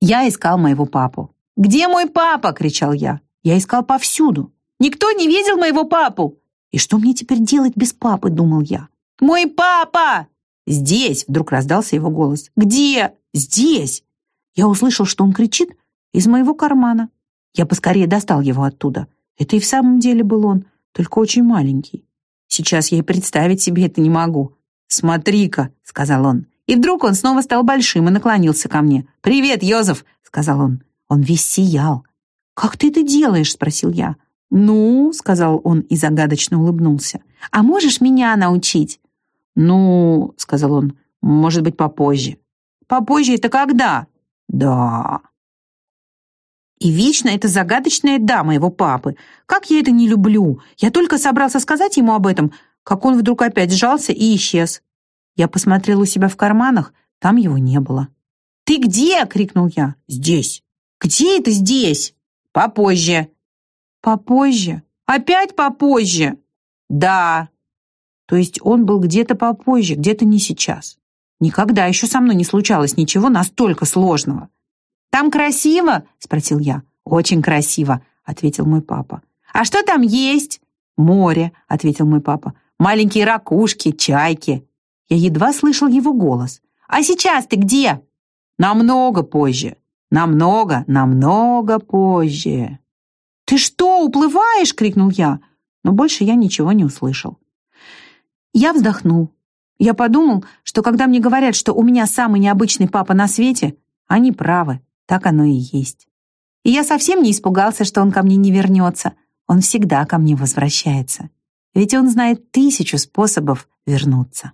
Я искал моего папу. «Где мой папа?» — кричал я. Я искал повсюду. Никто не видел моего папу. И что мне теперь делать без папы, думал я. «Мой папа!» «Здесь!» — вдруг раздался его голос. «Где?» «Здесь!» Я услышал, что он кричит из моего кармана. Я поскорее достал его оттуда. Это и в самом деле был он, только очень маленький. Сейчас я и представить себе это не могу. «Смотри-ка», — сказал он. И вдруг он снова стал большим и наклонился ко мне. «Привет, Йозеф», — сказал он. Он весь сиял. «Как ты это делаешь?» — спросил я. «Ну», — сказал он и загадочно улыбнулся. «А можешь меня научить?» «Ну», — сказал он, — «может быть, попозже». «Попозже это когда?» «Да». И вечно это загадочная «да» моего папы. Как я это не люблю. Я только собрался сказать ему об этом, как он вдруг опять сжался и исчез. Я посмотрел у себя в карманах, там его не было. «Ты где?» — крикнул я. «Здесь». «Где это здесь?» «Попозже». «Попозже? Опять попозже?» «Да». То есть он был где-то попозже, где-то не сейчас. Никогда еще со мной не случалось ничего настолько сложного. «Там красиво?» — спросил я. «Очень красиво», — ответил мой папа. «А что там есть?» «Море», — ответил мой папа. «Маленькие ракушки, чайки». Я едва слышал его голос. «А сейчас ты где?» «Намного позже. Намного, намного позже». «Ты что, уплываешь?» — крикнул я. Но больше я ничего не услышал. Я вздохнул. Я подумал, что когда мне говорят, что у меня самый необычный папа на свете, они правы, так оно и есть. И я совсем не испугался, что он ко мне не вернется. Он всегда ко мне возвращается. Ведь он знает тысячу способов вернуться.